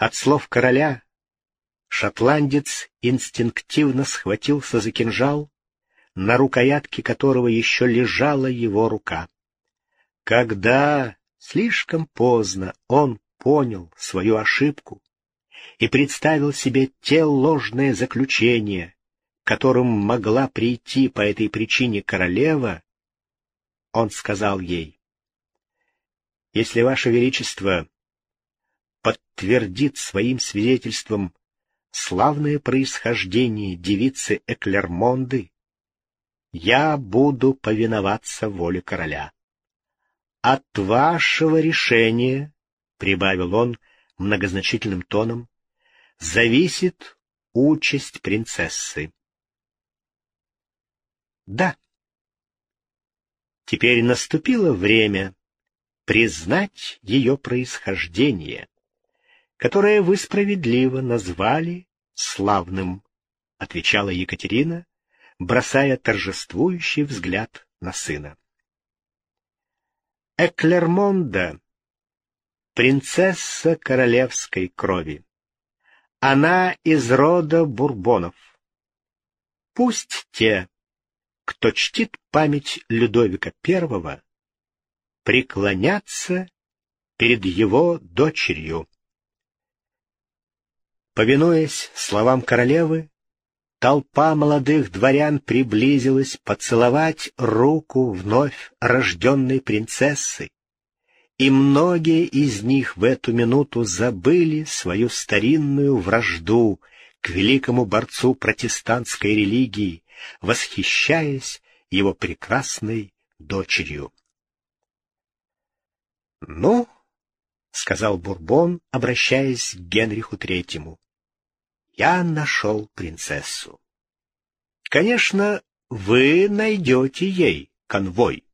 От слов короля шотландец инстинктивно схватился за кинжал, на рукоятке которого еще лежала его рука. Когда слишком поздно он понял свою ошибку и представил себе те ложные заключения, которым могла прийти по этой причине королева, он сказал ей, «Если Ваше Величество подтвердит своим свидетельством славное происхождение девицы Эклермонды, я буду повиноваться воле короля. От вашего решения, — прибавил он многозначительным тоном, — зависит участь принцессы. Да. Теперь наступило время признать ее происхождение, которое вы справедливо назвали славным, — отвечала Екатерина, бросая торжествующий взгляд на сына. Эклермонда — принцесса королевской крови. Она из рода бурбонов. Пусть те, кто чтит память Людовика I, преклонятся перед его дочерью. Повинуясь словам королевы, Толпа молодых дворян приблизилась поцеловать руку вновь рожденной принцессы, и многие из них в эту минуту забыли свою старинную вражду к великому борцу протестантской религии, восхищаясь его прекрасной дочерью. «Ну, — сказал Бурбон, обращаясь к Генриху Третьему, я нашел принцессу. Конечно, вы найдете ей конвой.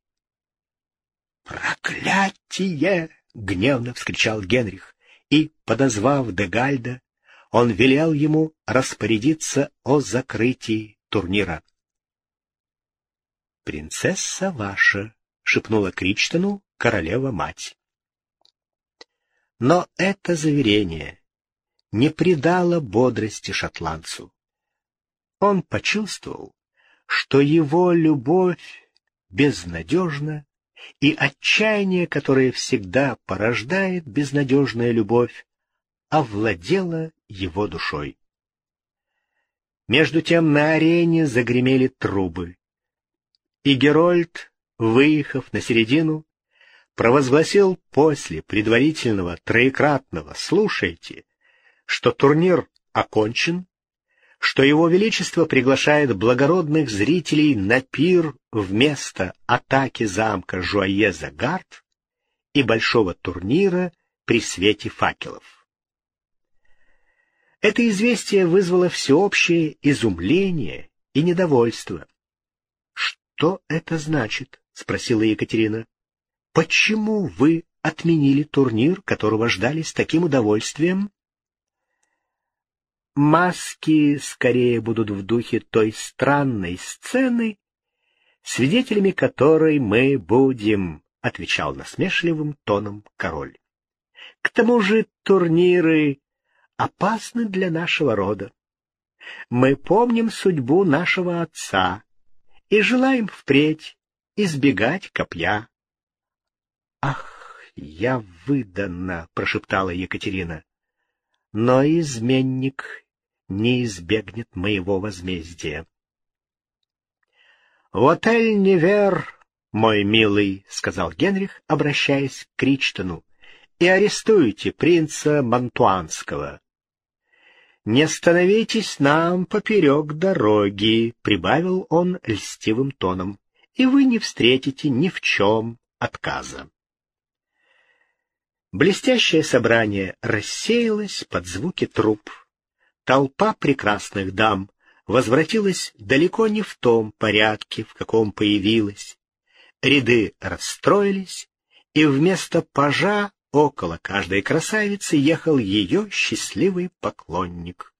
«Проклятие!» — гневно вскричал Генрих, и, подозвав Дегальда, он велел ему распорядиться о закрытии турнира. «Принцесса ваша», — шепнула Кричтону королева-мать. Но это заверение не придало бодрости шотландцу. Он почувствовал, что его любовь безнадежна, и отчаяние, которое всегда порождает безнадежная любовь, овладело его душой. Между тем на арене загремели трубы, и Герольд, выехав на середину, провозгласил после предварительного троекратного «слушайте», что турнир окончен, что Его Величество приглашает благородных зрителей на пир вместо атаки замка Жуае-Загард и большого турнира при свете факелов. Это известие вызвало всеобщее изумление и недовольство. «Что это значит?» — спросила Екатерина. «Почему вы отменили турнир, которого ждали с таким удовольствием?» маски скорее будут в духе той странной сцены, свидетелями которой мы будем, — отвечал насмешливым тоном король. К тому же турниры опасны для нашего рода. Мы помним судьбу нашего отца и желаем впредь избегать копья. — Ах, я выданна, — прошептала Екатерина. Но изменник не избегнет моего возмездия. «Вот Эль-Невер, мой милый», — сказал Генрих, обращаясь к Кричтону, — «и арестуйте принца Монтуанского». «Не становитесь нам поперек дороги», — прибавил он льстивым тоном, — «и вы не встретите ни в чем отказа». Блестящее собрание рассеялось под звуки труп. Толпа прекрасных дам возвратилась далеко не в том порядке, в каком появилась. Ряды расстроились, и вместо пажа около каждой красавицы ехал ее счастливый поклонник.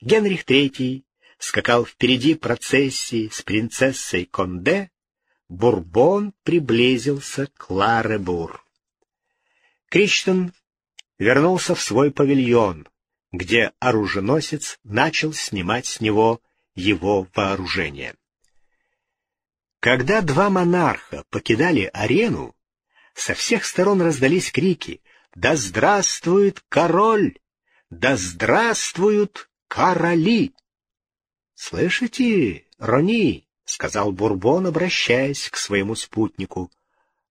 Генрих III скакал впереди процессии с принцессой Конде, Бурбон приблизился к Ларебур. Кричтон вернулся в свой павильон, где оруженосец начал снимать с него его вооружение. Когда два монарха покидали арену, со всех сторон раздались крики «Да здравствует король! Да здравствуют короли!» «Слышите, Рони?» — сказал Бурбон, обращаясь к своему спутнику.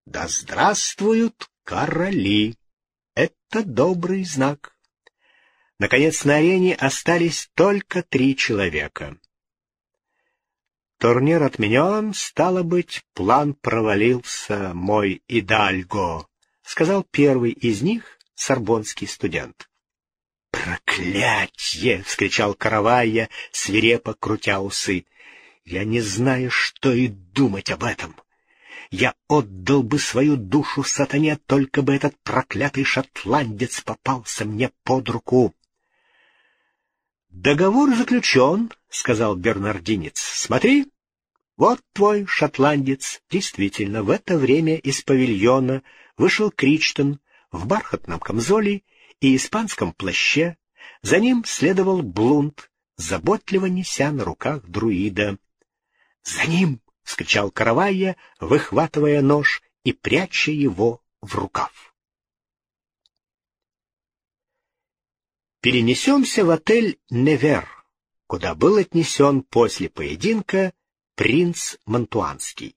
«Да здравствуют короли! Это добрый знак!» Наконец на арене остались только три человека. Турнир отменен, стало быть, план провалился, мой идальго, — сказал первый из них, сорбонский студент. «Проклятье!» — вскричал Каравайя, свирепо крутя усы. «Я не знаю, что и думать об этом. Я отдал бы свою душу сатане, только бы этот проклятый шотландец попался мне под руку». «Договор заключен», — сказал бернардинец. «Смотри, вот твой шотландец». Действительно, в это время из павильона вышел Кричтон в бархатном камзоле и испанском плаще. За ним следовал Блунд, заботливо неся на руках друида. «За ним!» — вскричал Каравайя, выхватывая нож и пряча его в рукав. Перенесемся в отель «Невер», куда был отнесен после поединка принц Монтуанский.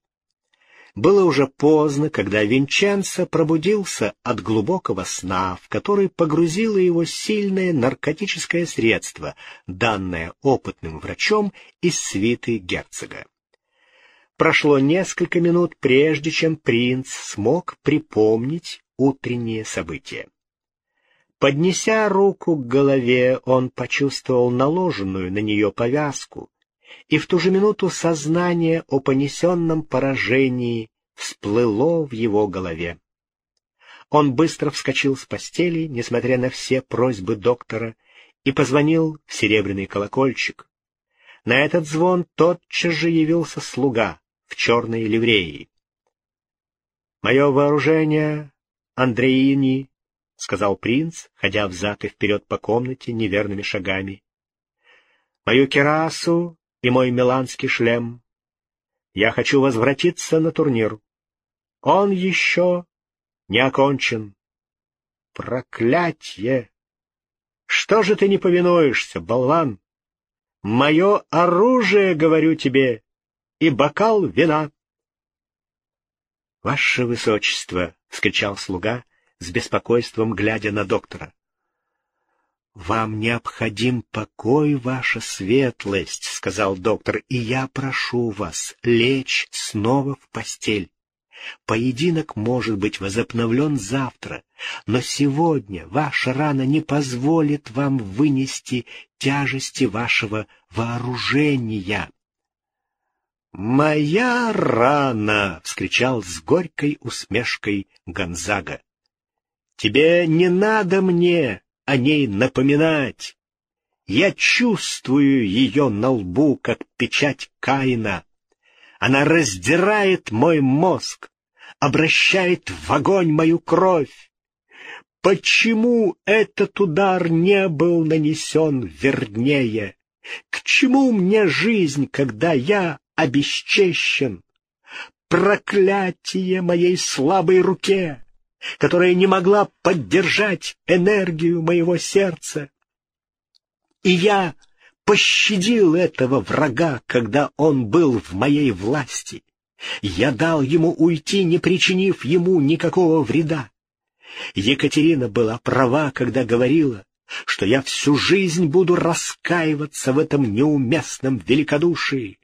Было уже поздно, когда Винченцо пробудился от глубокого сна, в который погрузило его сильное наркотическое средство, данное опытным врачом из свиты герцога. Прошло несколько минут, прежде чем принц смог припомнить утренние события. Поднеся руку к голове, он почувствовал наложенную на нее повязку, и в ту же минуту сознание о понесенном поражении всплыло в его голове. Он быстро вскочил с постели, несмотря на все просьбы доктора, и позвонил в серебряный колокольчик. На этот звон тотчас же явился слуга в черной ливреи. «Мое вооружение, Андреини, — сказал принц, ходя взад и вперед по комнате неверными шагами. — Мою керасу и мой миланский шлем. Я хочу возвратиться на турнир. Он еще не окончен. Проклятье! Что же ты не повинуешься, болван? Мое оружие, говорю тебе, и бокал вина. — Ваше Высочество! — вскричал слуга, с беспокойством глядя на доктора. «Вам необходим покой, ваша светлость», — сказал доктор, — «и я прошу вас лечь снова в постель. Поединок может быть возобновлен завтра, но сегодня ваша рана не позволит вам вынести тяжести вашего вооружения». «Моя рана!» — вскричал с горькой усмешкой Гонзага. Тебе не надо мне о ней напоминать. Я чувствую ее на лбу, как печать Каина. Она раздирает мой мозг, обращает в огонь мою кровь. Почему этот удар не был нанесен вернее? К чему мне жизнь, когда я обесчещен? Проклятие моей слабой руке! которая не могла поддержать энергию моего сердца. И я пощадил этого врага, когда он был в моей власти. Я дал ему уйти, не причинив ему никакого вреда. Екатерина была права, когда говорила, что я всю жизнь буду раскаиваться в этом неуместном великодушии.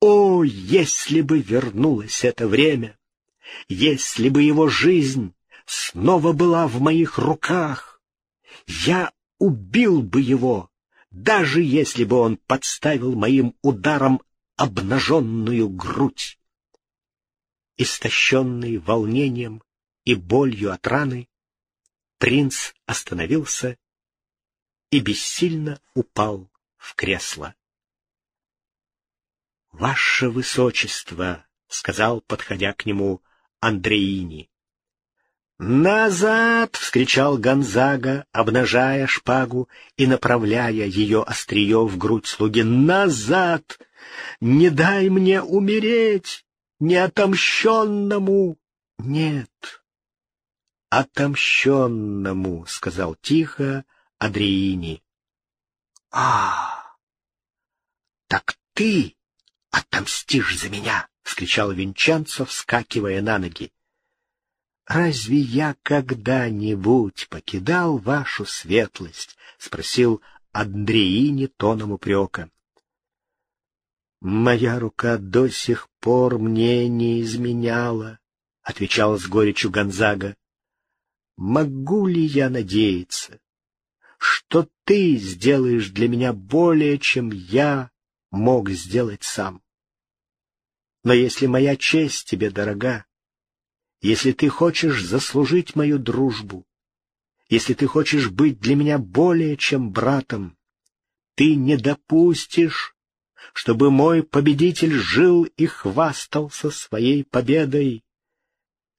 О, если бы вернулось это время! Если бы его жизнь снова была в моих руках, я убил бы его, даже если бы он подставил моим ударом обнаженную грудь. Истощенный волнением и болью от раны, принц остановился и бессильно упал в кресло. — Ваше Высочество, — сказал, подходя к нему Андреини. «Назад!» — вскричал Гонзага, обнажая шпагу и направляя ее острие в грудь слуги. «Назад! Не дай мне умереть! Неотомщенному!» «Нет, отомщенному!» — сказал тихо Адриини. «А, так ты отомстишь за меня!» — вскричал Винчанцо, вскакивая на ноги. «Разве я когда-нибудь покидал вашу светлость?» — спросил Андреини тоном упрека. «Моя рука до сих пор мне не изменяла», — отвечал с горечью Гонзага. «Могу ли я надеяться, что ты сделаешь для меня более, чем я мог сделать сам? Но если моя честь тебе дорога, если ты хочешь заслужить мою дружбу, если ты хочешь быть для меня более чем братом, ты не допустишь, чтобы мой победитель жил и хвастался своей победой.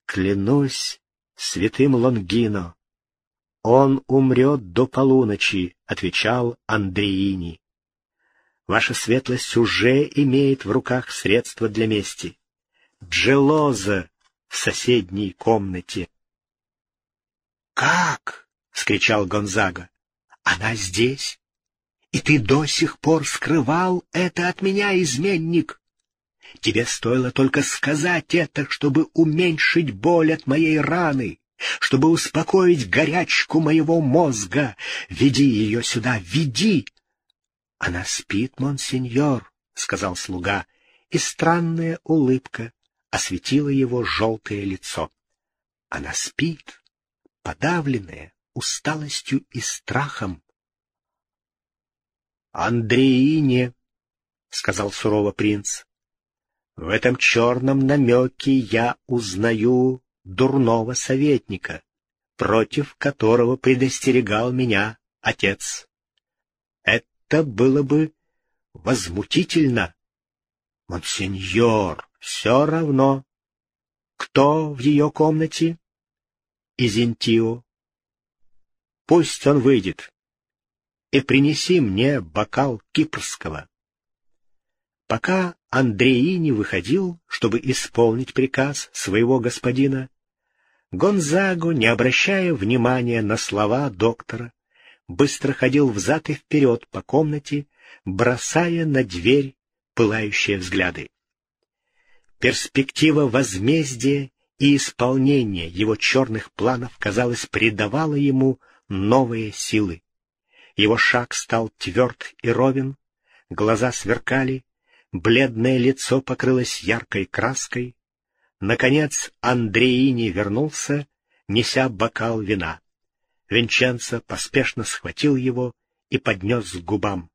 Клянусь святым Лонгино, он умрет до полуночи, — отвечал Андреини. Ваша светлость уже имеет в руках средства для мести. Джелоза в соседней комнате. «Как?» — скричал Гонзага. «Она здесь? И ты до сих пор скрывал это от меня, изменник? Тебе стоило только сказать это, чтобы уменьшить боль от моей раны, чтобы успокоить горячку моего мозга. Веди ее сюда, веди!» «Она спит, монсеньор», — сказал слуга, и странная улыбка осветило его желтое лицо. Она спит, подавленная усталостью и страхом. «Андреине», — сказал сурово принц, — «в этом черном намеке я узнаю дурного советника, против которого предостерегал меня отец. Это было бы возмутительно. Монсеньор, все равно. Кто в ее комнате? Изентио. Пусть он выйдет. И принеси мне бокал кипрского. Пока Андрей не выходил, чтобы исполнить приказ своего господина, Гонзаго, не обращая внимания на слова доктора, быстро ходил взад и вперед по комнате, бросая на дверь пылающие взгляды. Перспектива возмездия и исполнения его черных планов, казалось, придавала ему новые силы. Его шаг стал тверд и ровен, глаза сверкали, бледное лицо покрылось яркой краской. Наконец Андреини вернулся, неся бокал вина. Винченцо поспешно схватил его и поднес к губам.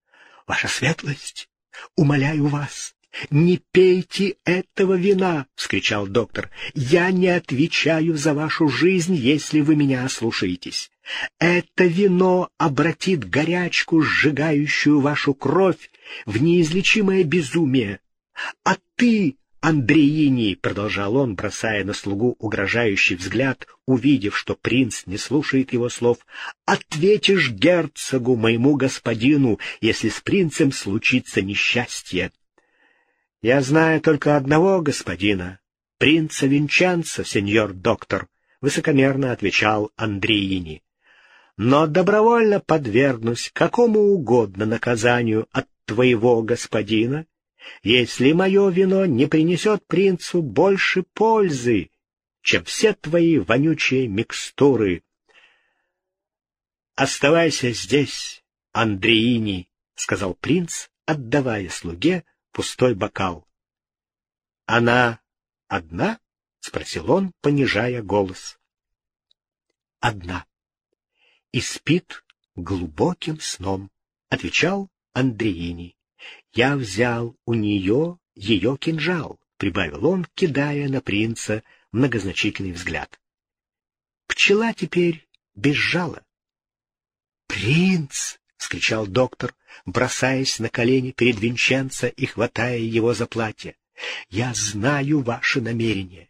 — Ваша светлость, умоляю вас, «Не пейте этого вина!» — вскричал доктор. «Я не отвечаю за вашу жизнь, если вы меня ослушаетесь. Это вино обратит горячку, сжигающую вашу кровь, в неизлечимое безумие. А ты, Андреини, — продолжал он, бросая на слугу угрожающий взгляд, увидев, что принц не слушает его слов, — ответишь герцогу, моему господину, если с принцем случится несчастье. Я знаю только одного господина, принца Винчанца, сеньор доктор, — высокомерно отвечал Андреини. Но добровольно подвергнусь какому угодно наказанию от твоего господина, если мое вино не принесет принцу больше пользы, чем все твои вонючие микстуры. «Оставайся здесь, Андреини», — сказал принц, отдавая слуге пустой бокал. «Она одна?» — спросил он, понижая голос. «Одна. И спит глубоким сном», — отвечал Андреини. «Я взял у нее ее кинжал», — прибавил он, кидая на принца многозначительный взгляд. «Пчела теперь без жала». «Принц!» — скричал доктор, бросаясь на колени перед Винченцо и хватая его за платье. — Я знаю ваши намерения.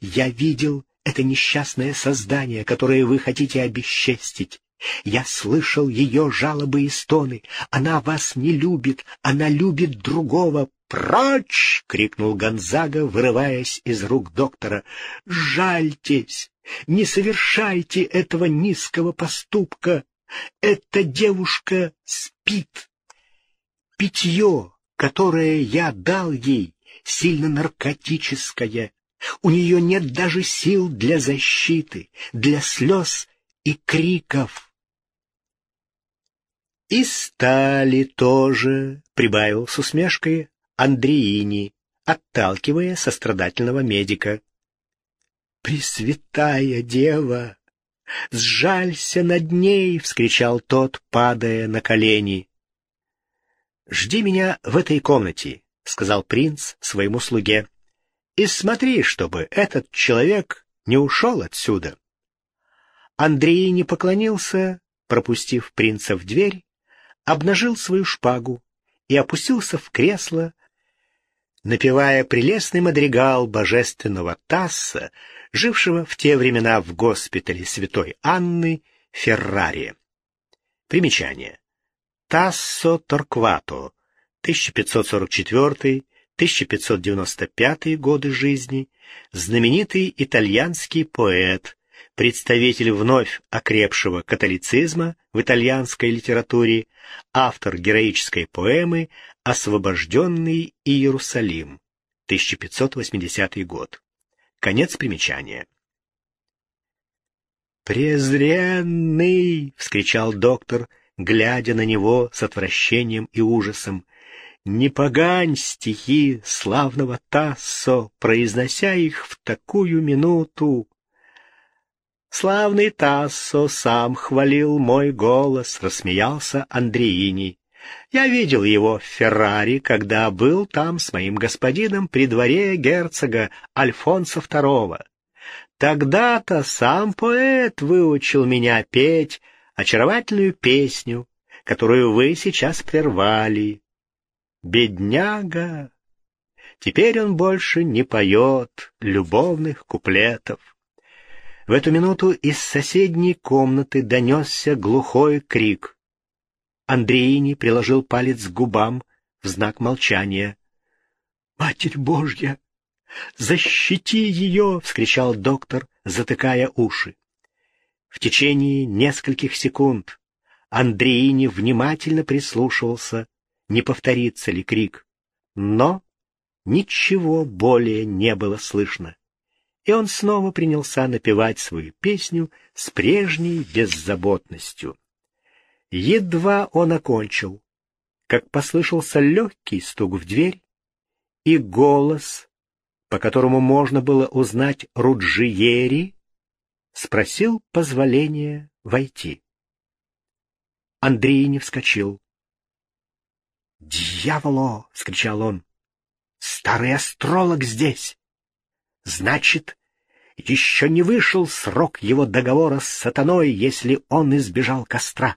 Я видел это несчастное создание, которое вы хотите обесчестить. Я слышал ее жалобы и стоны. Она вас не любит, она любит другого. «Прочь!» — крикнул Гонзага, вырываясь из рук доктора. «Жальтесь! Не совершайте этого низкого поступка! Эта девушка спит! Питье, которое я дал ей, сильно наркотическое. У нее нет даже сил для защиты, для слез и криков. И стали тоже, — прибавил с усмешкой Андреини, отталкивая сострадательного медика. «Пресвятая дева! Сжалься над ней!» — вскричал тот, падая на колени. «Жди меня в этой комнате», — сказал принц своему слуге. «И смотри, чтобы этот человек не ушел отсюда». Андрей не поклонился, пропустив принца в дверь, обнажил свою шпагу и опустился в кресло, напевая прелестный мадригал божественного Тасса, жившего в те времена в госпитале святой Анны Феррари. Примечание. Тассо Торквато, 1544-1595 годы жизни, знаменитый итальянский поэт, представитель вновь окрепшего католицизма в итальянской литературе, автор героической поэмы «Освобожденный Иерусалим», 1580 год. Конец примечания. «Презренный!» — вскричал доктор, глядя на него с отвращением и ужасом. «Не погань стихи славного Тассо, произнося их в такую минуту!» «Славный Тассо сам хвалил мой голос», — рассмеялся Андреини. «Я видел его в Феррари, когда был там с моим господином при дворе герцога Альфонса II. Тогда-то сам поэт выучил меня петь очаровательную песню, которую вы сейчас прервали. Бедняга! Теперь он больше не поет любовных куплетов. В эту минуту из соседней комнаты донесся глухой крик. Андреини приложил палец к губам в знак молчания. «Матерь Божья! Защити ее!» — вскричал доктор, затыкая уши. В течение нескольких секунд Андреини внимательно прислушивался, не повторится ли крик. Но ничего более не было слышно. И он снова принялся напевать свою песню с прежней беззаботностью. Едва он окончил, как послышался легкий стук в дверь и голос, по которому можно было узнать Руджиери, спросил позволения войти. Андрей не вскочил. «Дьяволо!» — скричал он. «Старый астролог здесь! Значит, еще не вышел срок его договора с сатаной, если он избежал костра.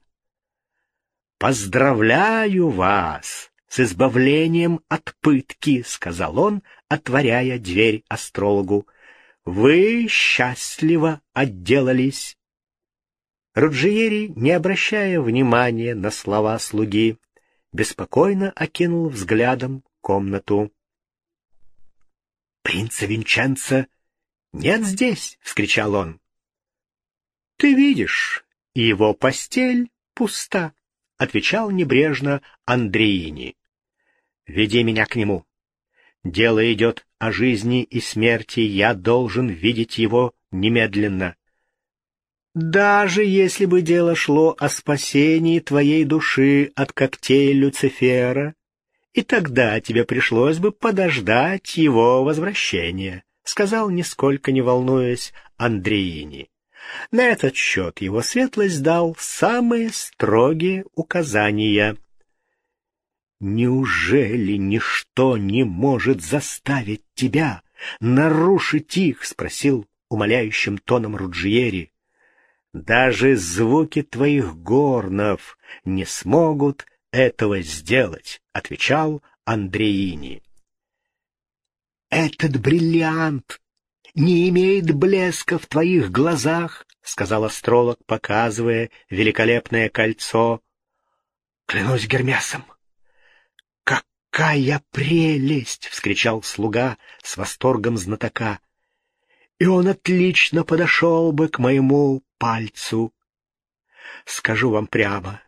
«Поздравляю вас с избавлением от пытки», — сказал он, отворяя дверь астрологу. Вы счастливо отделались. Руджиери, не обращая внимания на слова слуги, беспокойно окинул взглядом комнату. «Принца Винченца нет здесь!» — вскричал он. «Ты видишь, его постель пуста», — отвечал небрежно Андреини. «Веди меня к нему. Дело идет о жизни и смерти, я должен видеть его немедленно. Даже если бы дело шло о спасении твоей души от когтей Люцифера, и тогда тебе пришлось бы подождать его возвращения, — сказал, нисколько не волнуясь, Андреини. На этот счет его светлость дал самые строгие указания. Неужели ничто не может заставить тебя нарушить их? — спросил умоляющим тоном Руджиери. Даже звуки твоих горнов не смогут этого сделать, — отвечал Андреини. Этот бриллиант не имеет блеска в твоих глазах, — сказал астролог, показывая великолепное кольцо. — Клянусь Гермесом! «Какая прелесть!» — вскричал слуга с восторгом знатока. «И он отлично подошел бы к моему пальцу. Скажу вам прямо,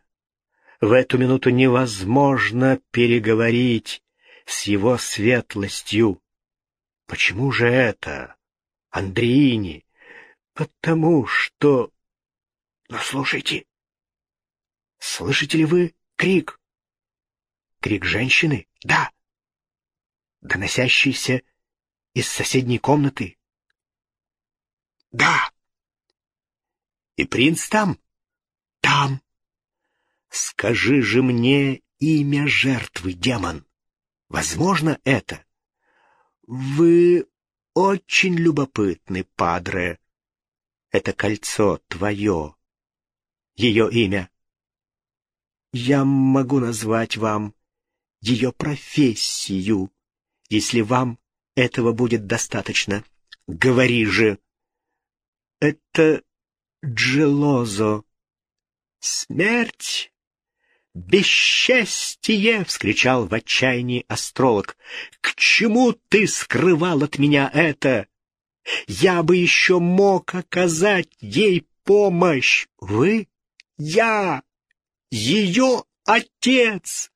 в эту минуту невозможно переговорить с его светлостью. Почему же это, Андреини? Потому что... Но слушайте, слышите ли вы крик? Крик женщины? Да. Доносящийся из соседней комнаты? Да. И принц там? Там. Скажи же мне имя жертвы, демон. Возможно это? Вы очень любопытны, падре. Это кольцо твое. Ее имя. Я могу назвать вам ее профессию, если вам этого будет достаточно. Говори же. Это Джелозо. Смерть? «Бесчестие!» — вскричал в отчаянии астролог. «К чему ты скрывал от меня это? Я бы еще мог оказать ей помощь. Вы? Я! Ее отец!»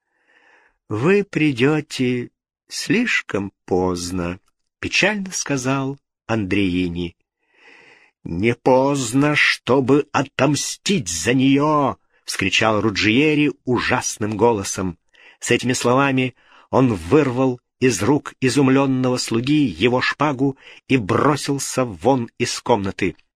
«Вы придете слишком поздно», — печально сказал Андреини. «Не поздно, чтобы отомстить за нее!» — вскричал Руджиери ужасным голосом. С этими словами он вырвал из рук изумленного слуги его шпагу и бросился вон из комнаты —